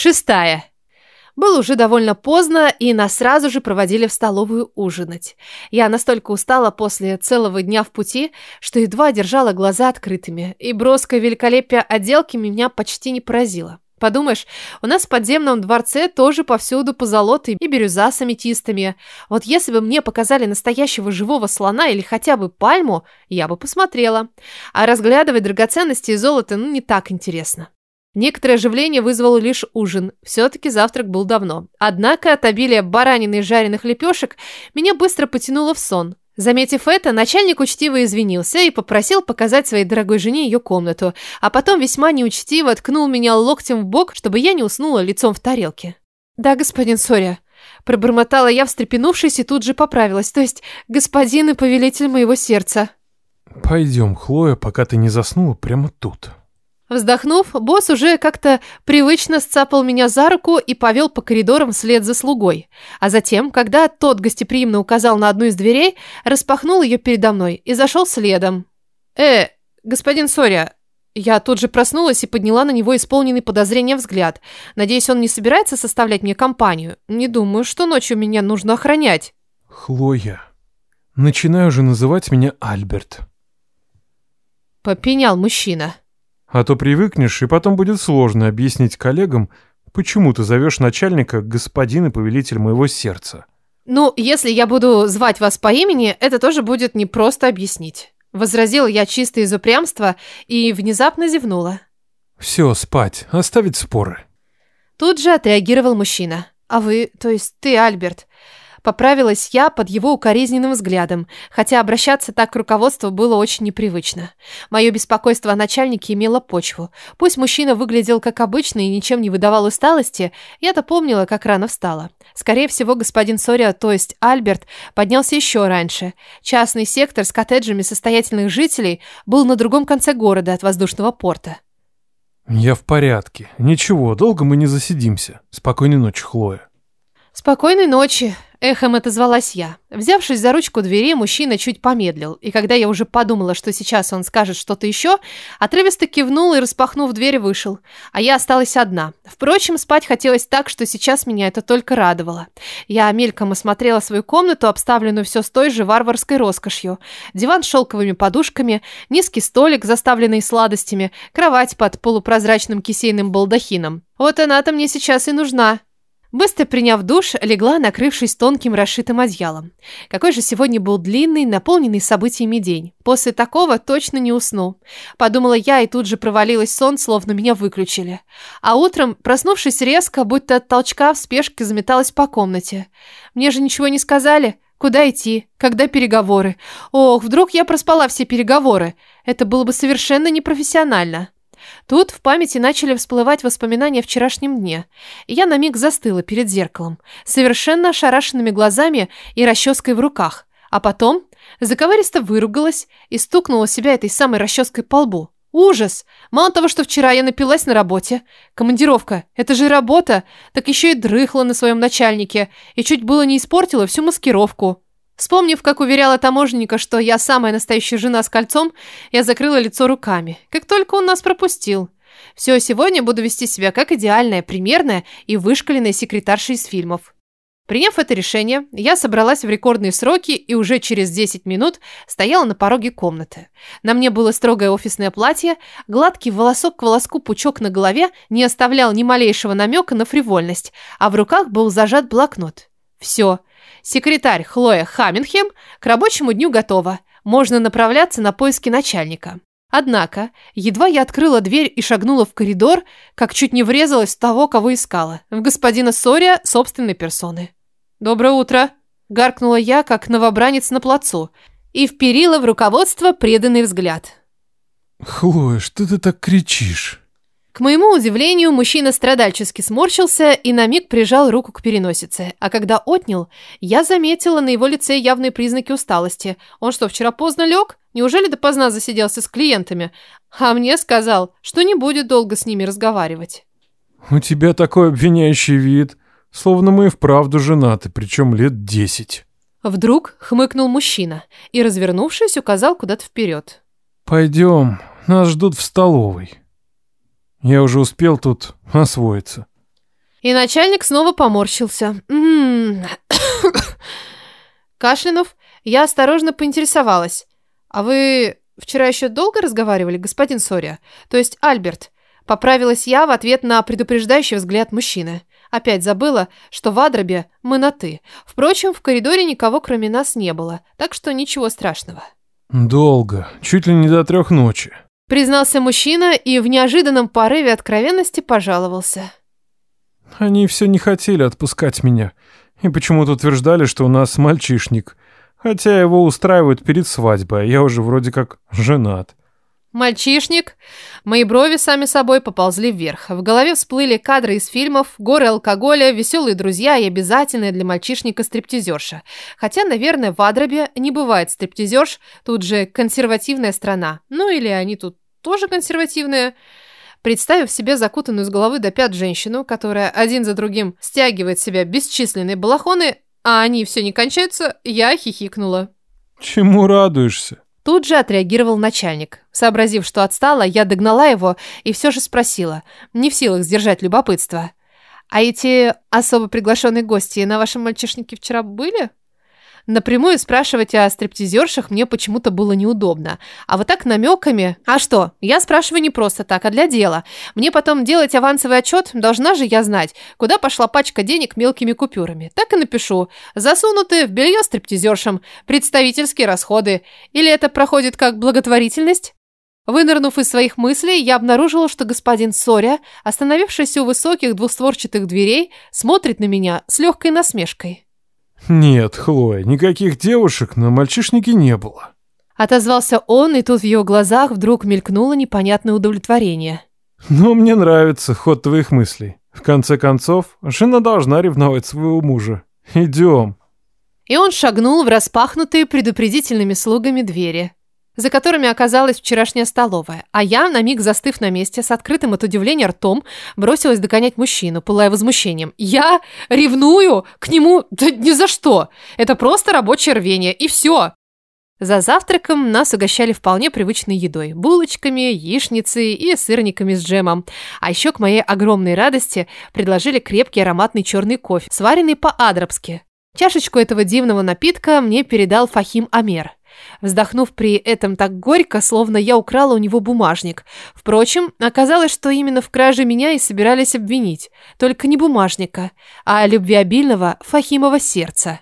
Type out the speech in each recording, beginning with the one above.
Шестая. Было уже довольно поздно, и нас сразу же проводили в столовую ужинать. Я настолько устала после целого дня в пути, что едва держала глаза открытыми, и броское великолепие отделки меня почти не поразило. Подумаешь, у нас в подземном дворце тоже повсюду позолоты и бирюза с аметистами. Вот если бы мне показали настоящего живого слона или хотя бы пальму, я бы посмотрела. А разглядывать драгоценности и золото, ну, не так интересно. Некоторое оживление вызвал лишь ужин. Все-таки завтрак был давно. Однако от обилия баранины и жареных лепешек меня быстро потянуло в сон. Заметив это, начальник учтиво извинился и попросил показать своей дорогой жене ее комнату, а потом весьма неучтиво ткнул меня локтем в бок, чтобы я не уснула лицом в тарелке. «Да, господин Соря», – пробормотала я, встрепенувшись, и тут же поправилась, то есть господин и повелитель моего сердца. «Пойдем, Хлоя, пока ты не заснула прямо тут». Вздохнув, босс уже как-то привычно сцапал меня за руку и повел по коридорам вслед за слугой. А затем, когда тот гостеприимно указал на одну из дверей, распахнул ее передо мной и зашел следом. «Э, господин Соря!» Я тут же проснулась и подняла на него исполненный подозрения взгляд. Надеюсь, он не собирается составлять мне компанию. Не думаю, что ночью меня нужно охранять. «Хлоя, начинаю уже называть меня Альберт». Попенял мужчина. А то привыкнешь, и потом будет сложно объяснить коллегам, почему ты зовешь начальника господин и повелитель моего сердца. Ну, если я буду звать вас по имени, это тоже будет непросто объяснить. Возразила я чисто из упрямства и внезапно зевнула. Все, спать, оставить споры. Тут же отреагировал мужчина. А вы, то есть ты, Альберт, Поправилась я под его укоризненным взглядом, хотя обращаться так к руководству было очень непривычно. Мое беспокойство о начальнике имело почву. Пусть мужчина выглядел как обычно и ничем не выдавал усталости, я-то помнила, как рано встала. Скорее всего, господин Сория, то есть Альберт, поднялся еще раньше. Частный сектор с коттеджами состоятельных жителей был на другом конце города от воздушного порта. «Я в порядке. Ничего, долго мы не засидимся. Спокойной ночи, Хлоя». «Спокойной ночи», Эхом отозвалась я. Взявшись за ручку двери, мужчина чуть помедлил, и когда я уже подумала, что сейчас он скажет что-то еще, отрывисто кивнул и, распахнув дверь, вышел. А я осталась одна. Впрочем, спать хотелось так, что сейчас меня это только радовало. Я мельком осмотрела свою комнату, обставленную все с той же варварской роскошью. Диван с шелковыми подушками, низкий столик, заставленный сладостями, кровать под полупрозрачным кисейным балдахином. Вот она-то мне сейчас и нужна. Быстро приняв душ, легла, накрывшись тонким расшитым одеялом. Какой же сегодня был длинный, наполненный событиями день. После такого точно не усну. Подумала я и тут же провалилась сон, словно меня выключили. А утром, проснувшись резко, будто от толчка, в спешке заметалась по комнате. Мне же ничего не сказали. Куда идти? Когда переговоры? Ох, вдруг я проспала все переговоры. Это было бы совершенно непрофессионально. Тут в памяти начали всплывать воспоминания о вчерашнем дне, я на миг застыла перед зеркалом, совершенно ошарашенными глазами и расческой в руках, а потом заковыристо выругалась и стукнула себя этой самой расческой по лбу. Ужас! Мало того, что вчера я напилась на работе. Командировка, это же работа, так еще и дрыхла на своем начальнике, и чуть было не испортила всю маскировку. Вспомнив, как уверяла таможенника, что я самая настоящая жена с кольцом, я закрыла лицо руками. Как только он нас пропустил. Все, сегодня буду вести себя как идеальная, примерная и вышкаленная секретарша из фильмов. Приняв это решение, я собралась в рекордные сроки и уже через 10 минут стояла на пороге комнаты. На мне было строгое офисное платье, гладкий волосок к волоску пучок на голове не оставлял ни малейшего намека на фривольность, а в руках был зажат блокнот. Все, Секретарь Хлоя Хамминхем к рабочему дню готова. Можно направляться на поиски начальника. Однако, едва я открыла дверь и шагнула в коридор, как чуть не врезалась в того, кого искала. В господина Сория собственной персоны. «Доброе утро!» – гаркнула я, как новобранец на плацу, и вперила в руководство преданный взгляд. «Хлоя, что ты так кричишь?» К моему удивлению, мужчина страдальчески сморщился и на миг прижал руку к переносице, а когда отнял, я заметила на его лице явные признаки усталости. Он что, вчера поздно лег? Неужели допоздна засиделся с клиентами? А мне сказал, что не будет долго с ними разговаривать. «У тебя такой обвиняющий вид, словно мы и вправду женаты, причем лет десять». Вдруг хмыкнул мужчина и, развернувшись, указал куда-то вперед. «Пойдем, нас ждут в столовой». Я уже успел тут освоиться. И начальник снова поморщился. Кашлянув, я осторожно поинтересовалась. «А вы вчера еще долго разговаривали, господин Сория? То есть Альберт?» Поправилась я в ответ на предупреждающий взгляд мужчины. Опять забыла, что в Адробе мы на «ты». Впрочем, в коридоре никого кроме нас не было, так что ничего страшного. «Долго. Чуть ли не до трех ночи», — признался мужчина и в неожиданном порыве откровенности пожаловался. «Они все не хотели отпускать меня и почему-то утверждали, что у нас мальчишник, хотя его устраивают перед свадьбой, а я уже вроде как женат». Мальчишник. Мои брови сами собой поползли вверх. В голове всплыли кадры из фильмов, горы алкоголя, веселые друзья и обязательная для мальчишника стриптизерша. Хотя, наверное, в Адробе не бывает стриптизерш, тут же консервативная страна. Ну или они тут тоже консервативные. Представив себе закутанную с головы до пят женщину, которая один за другим стягивает себя бесчисленные балахоны, а они все не кончаются, я хихикнула. «Чему радуешься?» Тут же отреагировал начальник. Сообразив, что отстала, я догнала его и все же спросила, не в силах сдержать любопытство. «А эти особо приглашенные гости на вашем мальчишнике вчера были?» Напрямую спрашивать о стриптизершах мне почему-то было неудобно. А вот так намеками... А что? Я спрашиваю не просто так, а для дела. Мне потом делать авансовый отчет, должна же я знать, куда пошла пачка денег мелкими купюрами. Так и напишу. Засунуты в белье стриптизершам. Представительские расходы. Или это проходит как благотворительность? Вынырнув из своих мыслей, я обнаружила, что господин Соря, остановившийся у высоких двустворчатых дверей, смотрит на меня с легкой насмешкой. «Нет, Хлоя, никаких девушек на мальчишнике не было». Отозвался он, и тут в ее глазах вдруг мелькнуло непонятное удовлетворение. «Но мне нравится ход твоих мыслей. В конце концов, жена должна ревновать своего мужа. Идем». И он шагнул в распахнутые предупредительными слугами двери за которыми оказалась вчерашняя столовая, а я, на миг застыв на месте, с открытым от удивления ртом, бросилась догонять мужчину, пылая возмущением. «Я ревную к нему? Да ни за что! Это просто рабочее рвение, и все!» За завтраком нас угощали вполне привычной едой – булочками, яичницей и сырниками с джемом. А еще, к моей огромной радости, предложили крепкий ароматный черный кофе, сваренный по-адрабски. Чашечку этого дивного напитка мне передал Фахим Амер вздохнув при этом так горько, словно я украла у него бумажник. Впрочем, оказалось, что именно в краже меня и собирались обвинить. Только не бумажника, а любвеобильного Фахимова сердца.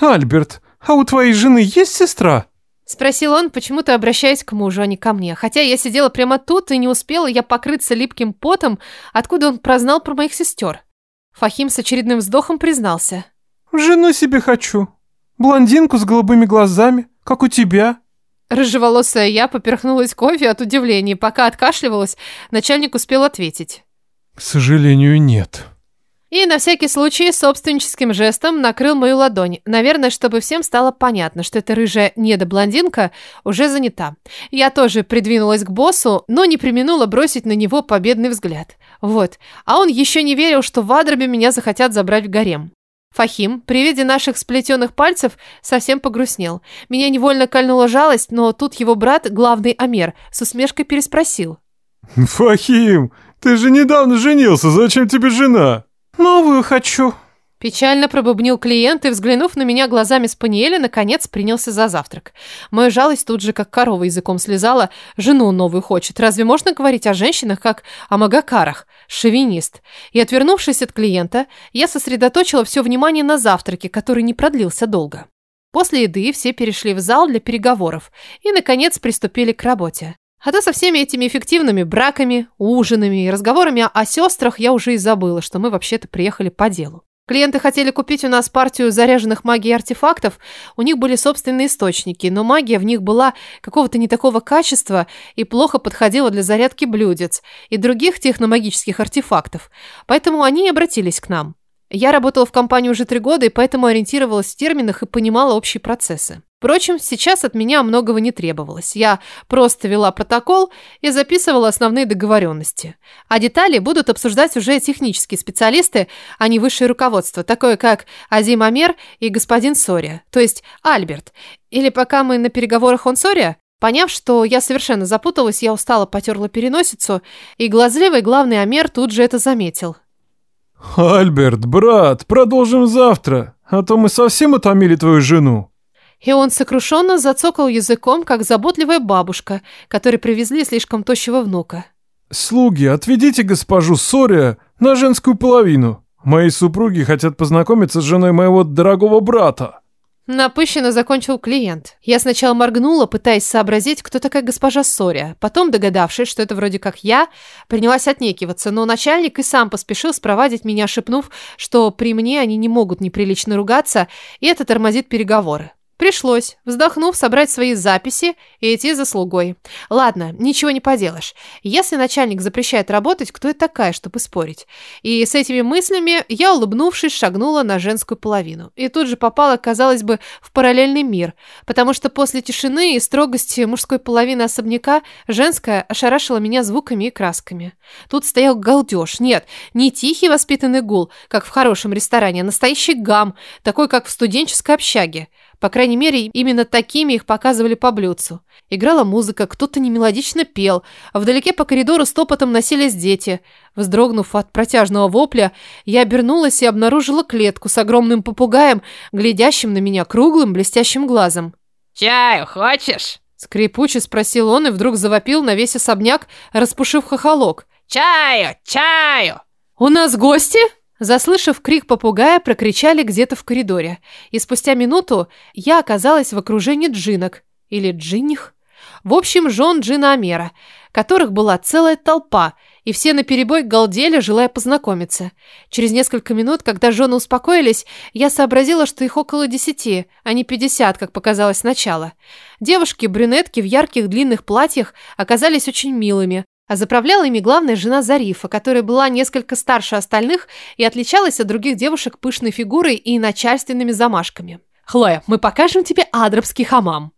«Альберт, а у твоей жены есть сестра?» Спросил он, почему-то обращаясь к мужу, а не ко мне. Хотя я сидела прямо тут, и не успела я покрыться липким потом, откуда он прознал про моих сестер. Фахим с очередным вздохом признался. «Жену себе хочу. Блондинку с голубыми глазами, как у тебя?» Рыжеволосая я поперхнулась кофе от удивления. Пока откашливалась, начальник успел ответить. «К сожалению, нет». И на всякий случай собственническим жестом накрыл мою ладонь. Наверное, чтобы всем стало понятно, что эта рыжая недоблондинка уже занята. Я тоже придвинулась к боссу, но не применула бросить на него победный взгляд. Вот. А он еще не верил, что в Адробе меня захотят забрать в гарем. Фахим при виде наших сплетенных пальцев совсем погрустнел. Меня невольно кольнула жалость, но тут его брат, главный Амер, с усмешкой переспросил. «Фахим, ты же недавно женился, зачем тебе жена?» «Новую хочу», Печально пробубнил клиент и, взглянув на меня глазами спаниеля, наконец принялся за завтрак. Моя жалость тут же как корова языком слезала. Жену новую хочет. Разве можно говорить о женщинах, как о магакарах? Шовинист. И, отвернувшись от клиента, я сосредоточила все внимание на завтраке, который не продлился долго. После еды все перешли в зал для переговоров и, наконец, приступили к работе. А то со всеми этими эффективными браками, ужинами и разговорами о сестрах я уже и забыла, что мы вообще-то приехали по делу. Клиенты хотели купить у нас партию заряженных магией артефактов, у них были собственные источники, но магия в них была какого-то не такого качества и плохо подходила для зарядки блюдец и других техномагических артефактов, поэтому они и обратились к нам. Я работала в компании уже три года и поэтому ориентировалась в терминах и понимала общие процессы. Впрочем, сейчас от меня многого не требовалось. Я просто вела протокол и записывала основные договоренности. А детали будут обсуждать уже технические специалисты, а не высшее руководство, такое как Азим Амер и господин Сория, то есть Альберт. Или пока мы на переговорах он Сория? Поняв, что я совершенно запуталась, я устало потерла переносицу, и глазливый главный Амер тут же это заметил. «Альберт, брат, продолжим завтра, а то мы совсем утомили твою жену». И он сокрушенно зацокал языком, как заботливая бабушка, которой привезли слишком тощего внука. «Слуги, отведите госпожу Сория на женскую половину. Мои супруги хотят познакомиться с женой моего дорогого брата». Напыщенно закончил клиент. Я сначала моргнула, пытаясь сообразить, кто такая госпожа Сория. Потом, догадавшись, что это вроде как я, принялась отнекиваться, но начальник и сам поспешил спровадить меня, шепнув, что при мне они не могут неприлично ругаться, и это тормозит переговоры. Пришлось, вздохнув, собрать свои записи и идти за слугой. Ладно, ничего не поделаешь. Если начальник запрещает работать, кто я такая, чтобы спорить? И с этими мыслями я, улыбнувшись, шагнула на женскую половину. И тут же попала, казалось бы, в параллельный мир, потому что после тишины и строгости мужской половины особняка женская ошарашила меня звуками и красками. Тут стоял галдеж. Нет, не тихий воспитанный гул, как в хорошем ресторане, а настоящий гам, такой, как в студенческой общаге. По крайней мере, именно такими их показывали по блюдцу. Играла музыка, кто-то немелодично пел, а вдалеке по коридору стопотом носились дети. Вздрогнув от протяжного вопля, я обернулась и обнаружила клетку с огромным попугаем, глядящим на меня круглым блестящим глазом. «Чаю хочешь?» Скрипуче спросил он и вдруг завопил на весь особняк, распушив хохолок. «Чаю! Чаю!» «У нас гости?» Заслышав крик попугая, прокричали где-то в коридоре. И спустя минуту я оказалась в окружении джинок. Или джинних. В общем, жен Джина Амера, которых была целая толпа, и все наперебой галдели, желая познакомиться. Через несколько минут, когда жены успокоились, я сообразила, что их около десяти, а не пятьдесят, как показалось сначала. Девушки-брюнетки в ярких длинных платьях оказались очень милыми, а заправляла ими главная жена Зарифа, которая была несколько старше остальных и отличалась от других девушек пышной фигурой и начальственными замашками. «Хлоя, мы покажем тебе адрабский хамам»,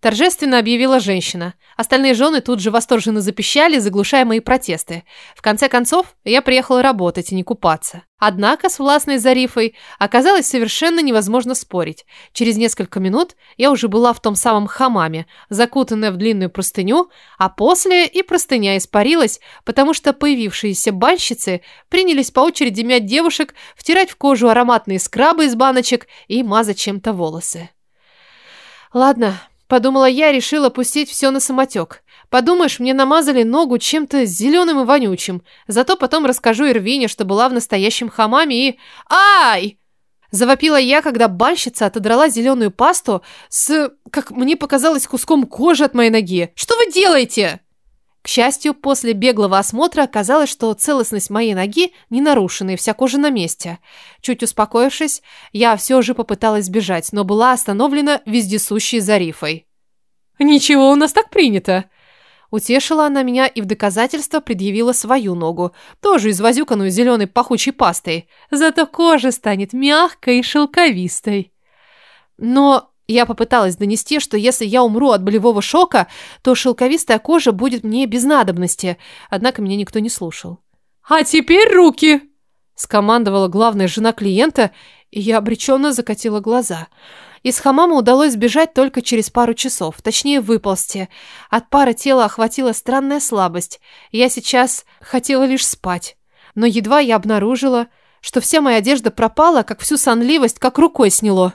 торжественно объявила женщина. Остальные жены тут же восторженно запищали, заглушая мои протесты. В конце концов, я приехала работать и не купаться. Однако с властной Зарифой оказалось совершенно невозможно спорить. Через несколько минут я уже была в том самом хамаме, закутанная в длинную простыню, а после и простыня испарилась, потому что появившиеся банщицы принялись по очереди мять девушек, втирать в кожу ароматные скрабы из баночек и мазать чем-то волосы. Ладно, Подумала я, решила пустить все на самотек. Подумаешь, мне намазали ногу чем-то зеленым и вонючим. Зато потом расскажу Ирвине, что была в настоящем хамаме и... Ай! Завопила я, когда банщица отодрала зеленую пасту с, как мне показалось, куском кожи от моей ноги. «Что вы делаете?» К счастью, после беглого осмотра оказалось, что целостность моей ноги не нарушена и вся кожа на месте. Чуть успокоившись, я все же попыталась бежать, но была остановлена вездесущей Зарифой. «Ничего, у нас так принято!» Утешила она меня и в доказательство предъявила свою ногу, тоже извозюканную зеленой пахучей пастой. Зато кожа станет мягкой и шелковистой. Но я попыталась донести, что если я умру от болевого шока, то шелковистая кожа будет мне без надобности, однако меня никто не слушал. «А теперь руки!» – скомандовала главная жена клиента, и я обреченно закатила глаза. Из хамама удалось сбежать только через пару часов, точнее выползти. От пары тела охватила странная слабость. Я сейчас хотела лишь спать. Но едва я обнаружила, что вся моя одежда пропала, как всю сонливость как рукой сняло.